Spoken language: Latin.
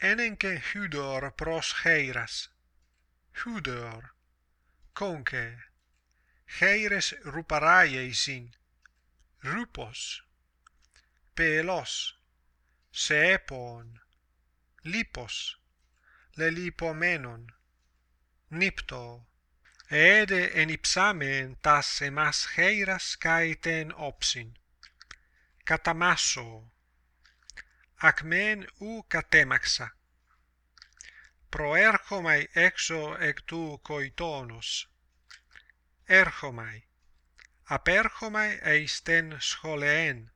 enenke hudor pros heiras. Hudor. Conque. Heires ruparaieisin. Rupos. Pelos. Seepon. Lipos. Lelipomenon. Nipto. Ede en ipsamen tas emas heiras cae ten opsin. Catamasso ακμέν ου κατέμαξα. Προέρχομαι έξω εκ του κοητόνος. Έρχομαι. Απέρχομαι εις τεν σχολεέν.